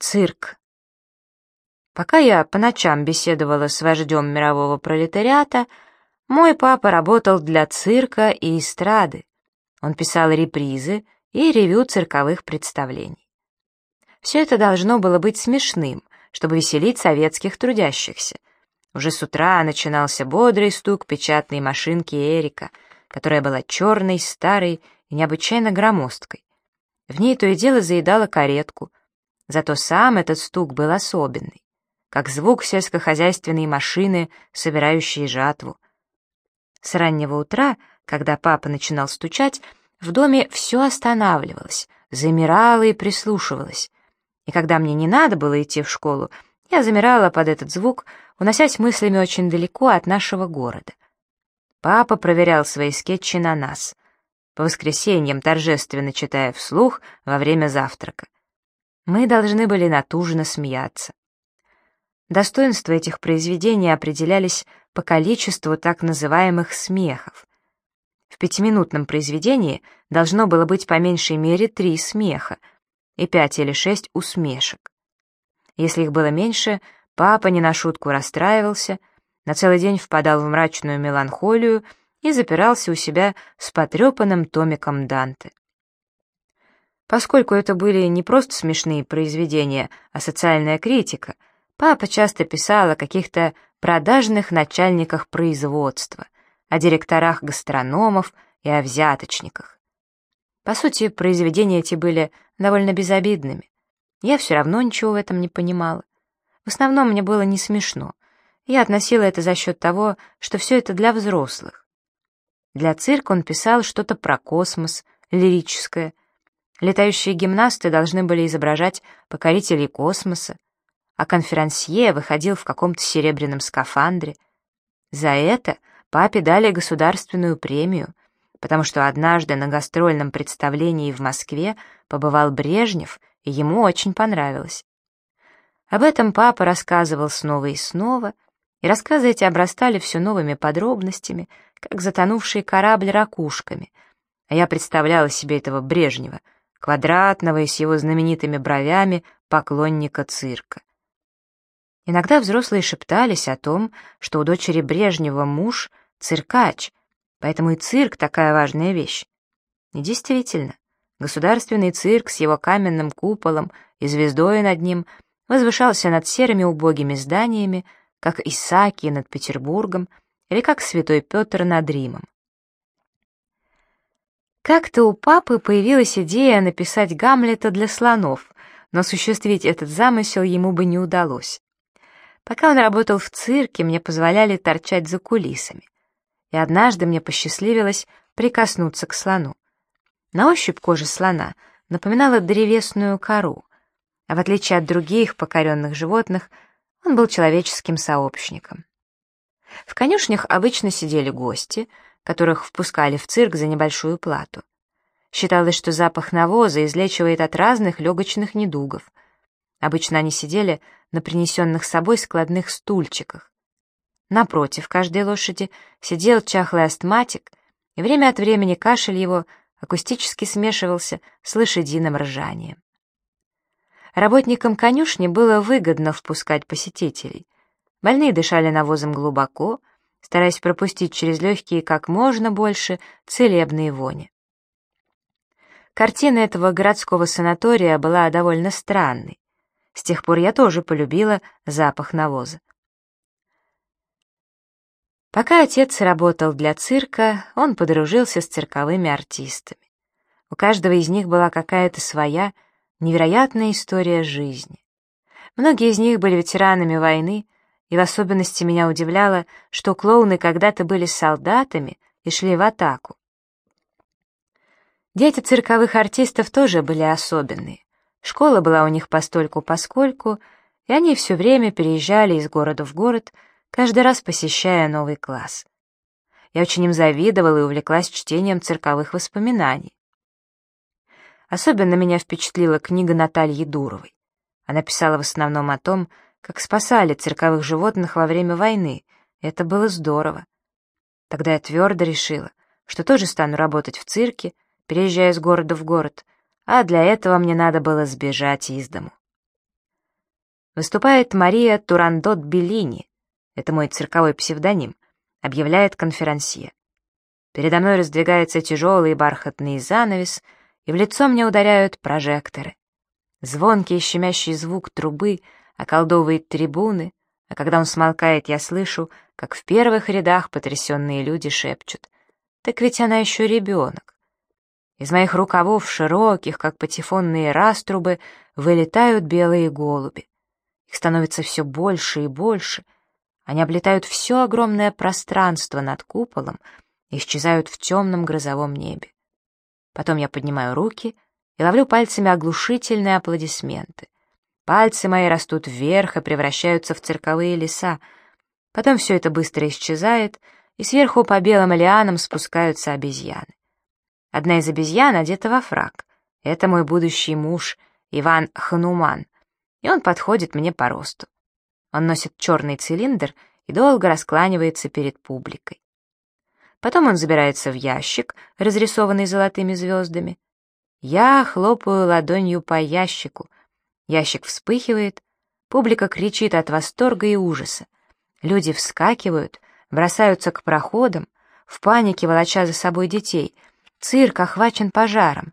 Цирк. Пока я по ночам беседовала с вождем мирового пролетариата, мой папа работал для цирка и эстрады. Он писал репризы и ревю цирковых представлений. Все это должно было быть смешным, чтобы веселить советских трудящихся. Уже с утра начинался бодрый стук печатной машинки Эрика, которая была черной, старой и необычайно громоздкой. В ней то и дело заедала каретку, Зато сам этот стук был особенный, как звук сельскохозяйственной машины, собирающей жатву. С раннего утра, когда папа начинал стучать, в доме все останавливалось, замирало и прислушивалось. И когда мне не надо было идти в школу, я замирала под этот звук, уносясь мыслями очень далеко от нашего города. Папа проверял свои скетчи на нас, по воскресеньям торжественно читая вслух во время завтрака. Мы должны были натужно смеяться. Достоинства этих произведений определялись по количеству так называемых смехов. В пятиминутном произведении должно было быть по меньшей мере три смеха и пять или шесть усмешек. Если их было меньше, папа не на шутку расстраивался, на целый день впадал в мрачную меланхолию и запирался у себя с потрепанным томиком Данте. Поскольку это были не просто смешные произведения, а социальная критика, папа часто писал о каких-то продажных начальниках производства, о директорах гастрономов и о взяточниках. По сути, произведения эти были довольно безобидными. Я все равно ничего в этом не понимала. В основном мне было не смешно. Я относила это за счет того, что все это для взрослых. Для цирка он писал что-то про космос, лирическое — Летающие гимнасты должны были изображать покорителей космоса, а конферансье выходил в каком-то серебряном скафандре. За это папе дали государственную премию, потому что однажды на гастрольном представлении в Москве побывал Брежнев, и ему очень понравилось. Об этом папа рассказывал снова и снова, и рассказы эти обрастали все новыми подробностями, как затонувший корабль ракушками, а я представляла себе этого Брежнева — квадратного и с его знаменитыми бровями поклонника цирка. Иногда взрослые шептались о том, что у дочери Брежнева муж — циркач, поэтому и цирк — такая важная вещь. И действительно, государственный цирк с его каменным куполом и звездой над ним возвышался над серыми убогими зданиями, как Исаакий над Петербургом или как Святой Петр над Римом. Как-то у папы появилась идея написать Гамлета для слонов, но осуществить этот замысел ему бы не удалось. Пока он работал в цирке, мне позволяли торчать за кулисами. И однажды мне посчастливилось прикоснуться к слону. На ощупь кожа слона напоминала древесную кору, а в отличие от других покоренных животных, он был человеческим сообщником. В конюшнях обычно сидели гости — которых впускали в цирк за небольшую плату. Считалось, что запах навоза излечивает от разных легочных недугов. Обычно они сидели на принесенных с собой складных стульчиках. Напротив каждой лошади сидел чахлый астматик, и время от времени кашель его акустически смешивался с лошадиным ржанием. Работникам конюшни было выгодно впускать посетителей. Больные дышали навозом глубоко, стараясь пропустить через легкие как можно больше целебные вони. Картина этого городского санатория была довольно странной. С тех пор я тоже полюбила запах навоза. Пока отец работал для цирка, он подружился с цирковыми артистами. У каждого из них была какая-то своя невероятная история жизни. Многие из них были ветеранами войны, и в особенности меня удивляло, что клоуны когда-то были солдатами и шли в атаку. Дети цирковых артистов тоже были особенные. Школа была у них постольку-поскольку, и они все время переезжали из города в город, каждый раз посещая новый класс. Я очень им завидовала и увлеклась чтением цирковых воспоминаний. Особенно меня впечатлила книга Натальи Дуровой. Она писала в основном о том, как спасали цирковых животных во время войны. Это было здорово. Тогда я твердо решила, что тоже стану работать в цирке, переезжая из города в город, а для этого мне надо было сбежать из дому. Выступает Мария Турандот Беллини, это мой цирковой псевдоним, объявляет конферансье. Передо мной раздвигается тяжелый бархатный занавес, и в лицо мне ударяют прожекторы. Звонкий щемящий звук трубы околдовывает трибуны, а когда он смолкает, я слышу, как в первых рядах потрясенные люди шепчут. «Так ведь она еще ребенок». Из моих рукавов, широких, как патефонные раструбы, вылетают белые голуби. Их становится все больше и больше. Они облетают все огромное пространство над куполом и исчезают в темном грозовом небе. Потом я поднимаю руки и ловлю пальцами оглушительные аплодисменты. Пальцы мои растут вверх и превращаются в цирковые леса. Потом все это быстро исчезает, и сверху по белым лианам спускаются обезьяны. Одна из обезьян одета во фрак. Это мой будущий муж, Иван Хануман, и он подходит мне по росту. Он носит черный цилиндр и долго раскланивается перед публикой. Потом он забирается в ящик, разрисованный золотыми звездами. Я хлопаю ладонью по ящику. Ящик вспыхивает, публика кричит от восторга и ужаса. Люди вскакивают, бросаются к проходам, в панике волоча за собой детей. Цирк охвачен пожаром.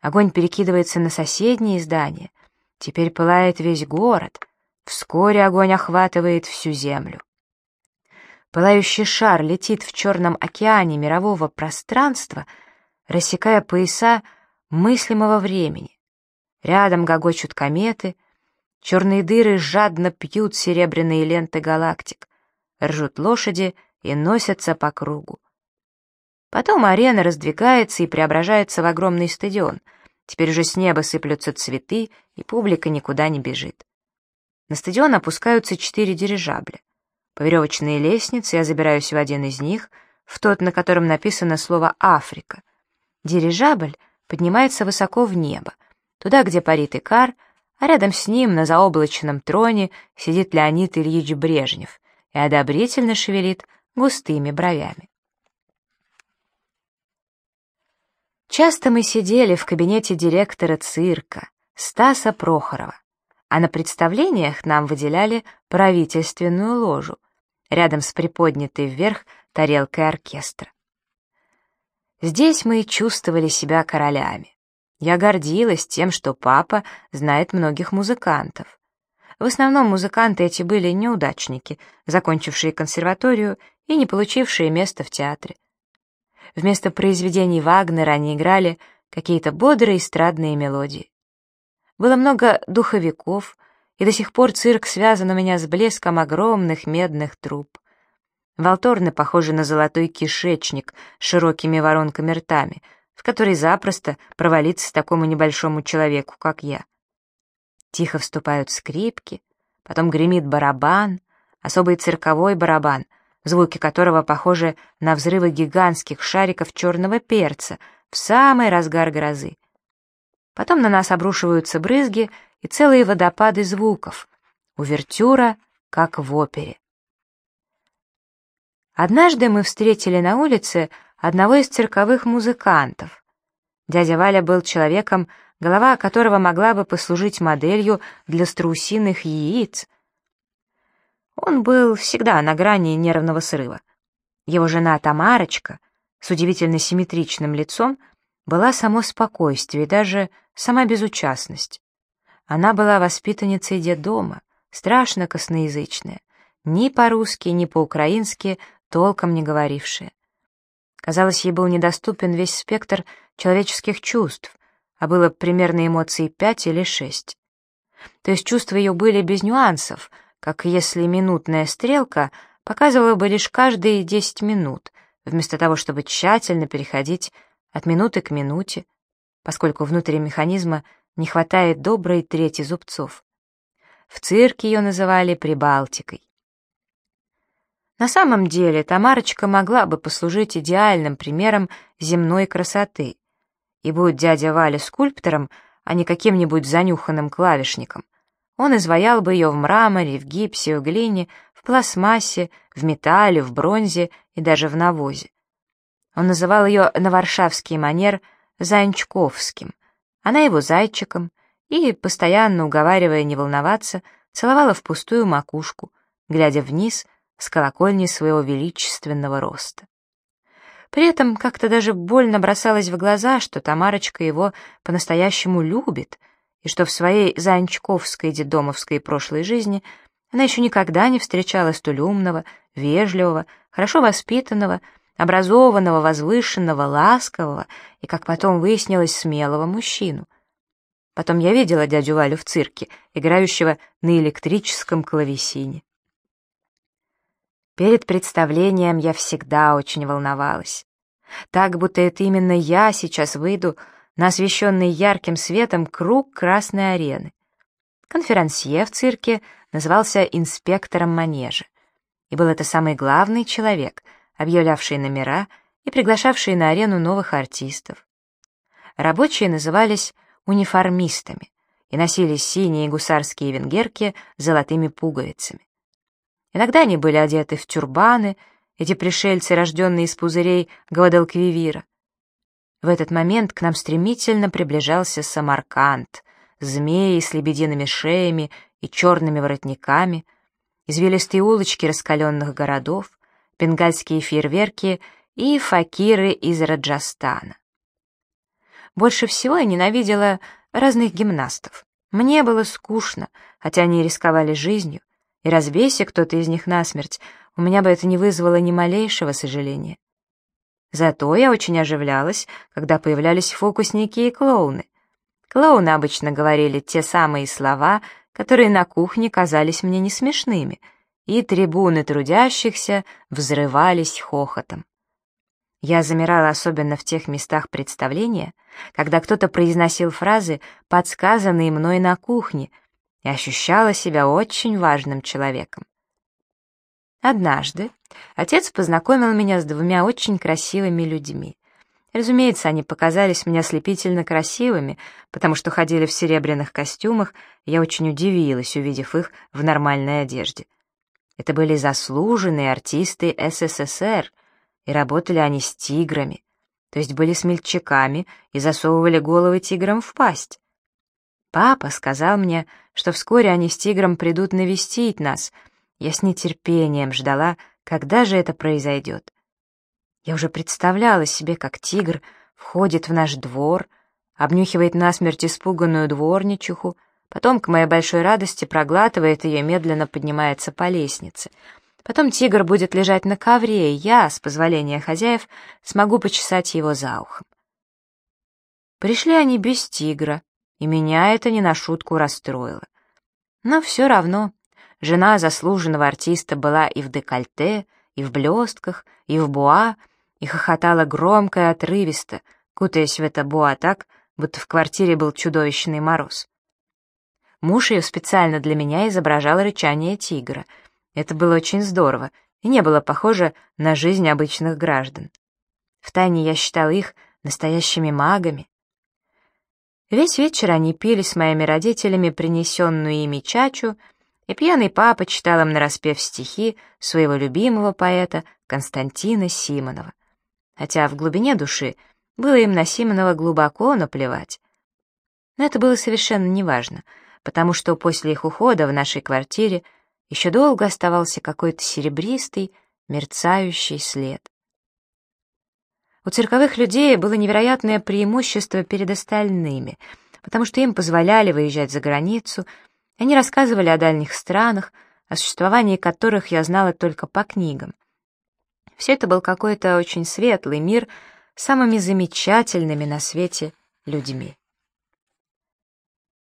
Огонь перекидывается на соседние здания. Теперь пылает весь город. Вскоре огонь охватывает всю землю. Пылающий шар летит в черном океане мирового пространства, рассекая пояса мыслимого времени. Рядом гогочут кометы, черные дыры жадно пьют серебряные ленты галактик, ржут лошади и носятся по кругу. Потом арена раздвигается и преображается в огромный стадион. Теперь уже с неба сыплются цветы, и публика никуда не бежит. На стадион опускаются четыре дирижабля. По веревочной лестнице я забираюсь в один из них, в тот, на котором написано слово «Африка». Дирижабль поднимается высоко в небо, туда, где парит Икар, а рядом с ним на заоблачном троне сидит Леонид Ильич Брежнев и одобрительно шевелит густыми бровями. Часто мы сидели в кабинете директора цирка Стаса Прохорова, а на представлениях нам выделяли правительственную ложу, рядом с приподнятой вверх тарелкой оркестра. Здесь мы чувствовали себя королями. Я гордилась тем, что папа знает многих музыкантов. В основном музыканты эти были неудачники, закончившие консерваторию и не получившие место в театре. Вместо произведений Вагнера они играли какие-то бодрые эстрадные мелодии. Было много духовиков, и до сих пор цирк связан у меня с блеском огромных медных труб. Волторны похожи на золотой кишечник с широкими воронками-ртами, в который запросто провалиться такому небольшому человеку, как я. Тихо вступают скрипки, потом гремит барабан, особый цирковой барабан, звуки которого похожи на взрывы гигантских шариков черного перца в самый разгар грозы. Потом на нас обрушиваются брызги и целые водопады звуков. Увертюра, как в опере. Однажды мы встретили на улице одного из цирковых музыкантов. Дядя Валя был человеком, голова которого могла бы послужить моделью для страусиных яиц. Он был всегда на грани нервного срыва. Его жена Тамарочка, с удивительно симметричным лицом, была само спокойствие, даже сама безучастность. Она была воспитанницей детдома, страшно косноязычная, ни по-русски, ни по-украински толком не говорившая. Казалось, ей был недоступен весь спектр человеческих чувств, а было примерно эмоций пять или шесть. То есть чувства ее были без нюансов, как если минутная стрелка показывала бы лишь каждые десять минут, вместо того, чтобы тщательно переходить от минуты к минуте, поскольку внутри механизма не хватает доброй трети зубцов. В цирке ее называли Прибалтикой. На самом деле Тамарочка могла бы послужить идеальным примером земной красоты. И будь дядя Валя скульптором, а не каким-нибудь занюханным клавишником, он изваял бы ее в мраморе, в гипсе, в глине, в пластмассе, в металле, в бронзе и даже в навозе. Он называл ее на варшавский манер Занчковским, она его зайчиком, и, постоянно уговаривая не волноваться, целовала в пустую макушку, глядя вниз с колокольни своего величественного роста. При этом как-то даже больно бросалось в глаза, что Тамарочка его по-настоящему любит, и что в своей занчковской дедомовской прошлой жизни она еще никогда не встречала столь умного, вежливого, хорошо воспитанного, образованного, возвышенного, ласкового и, как потом выяснилось, смелого мужчину. Потом я видела дядю Валю в цирке, играющего на электрическом клавесине. Перед представлением я всегда очень волновалась. Так, будто это именно я сейчас выйду на освещенный ярким светом круг Красной арены. Конферансье в цирке назывался инспектором манежа. И был это самый главный человек, объявлявший номера и приглашавший на арену новых артистов. Рабочие назывались униформистами и носили синие гусарские венгерки с золотыми пуговицами. Иногда они были одеты в тюрбаны, эти пришельцы, рожденные из пузырей Гвадалквивира. В этот момент к нам стремительно приближался Самарканд, змеи с лебедиными шеями и черными воротниками, извилистые улочки раскаленных городов, бенгальские фейерверки и факиры из Раджастана. Больше всего я ненавидела разных гимнастов. Мне было скучно, хотя они рисковали жизнью, и разбейся кто-то из них насмерть, у меня бы это не вызвало ни малейшего сожаления. Зато я очень оживлялась, когда появлялись фокусники и клоуны. Клоуны обычно говорили те самые слова, которые на кухне казались мне не смешными, и трибуны трудящихся взрывались хохотом. Я замирала особенно в тех местах представления, когда кто-то произносил фразы, подсказанные мной на кухне — и ощущала себя очень важным человеком. Однажды отец познакомил меня с двумя очень красивыми людьми. Разумеется, они показались мне ослепительно красивыми, потому что ходили в серебряных костюмах, и я очень удивилась, увидев их в нормальной одежде. Это были заслуженные артисты СССР, и работали они с тиграми, то есть были смельчаками и засовывали головы тиграм в пасть. Папа сказал мне, что вскоре они с тигром придут навестить нас. Я с нетерпением ждала, когда же это произойдет. Я уже представляла себе, как тигр входит в наш двор, обнюхивает насмерть испуганную дворничиху, потом, к моей большой радости, проглатывает ее и медленно поднимается по лестнице. Потом тигр будет лежать на ковре, и я, с позволения хозяев, смогу почесать его за ухом. Пришли они без тигра, и меня это не на шутку расстроило. Но все равно жена заслуженного артиста была и в декольте, и в блестках, и в буа, и хохотала громко и отрывисто, кутаясь в это буа так, будто в квартире был чудовищный мороз. Муж ее специально для меня изображал рычание тигра. Это было очень здорово и не было похоже на жизнь обычных граждан. Втайне я считал их настоящими магами, Весь вечер они пили с моими родителями принесенную ими чачу, и пьяный папа читал им нараспев стихи своего любимого поэта Константина Симонова. Хотя в глубине души было им на Симонова глубоко наплевать. Но это было совершенно неважно, потому что после их ухода в нашей квартире еще долго оставался какой-то серебристый, мерцающий след. У цирковых людей было невероятное преимущество перед остальными, потому что им позволяли выезжать за границу, они рассказывали о дальних странах, о существовании которых я знала только по книгам. Все это был какой-то очень светлый мир с самыми замечательными на свете людьми.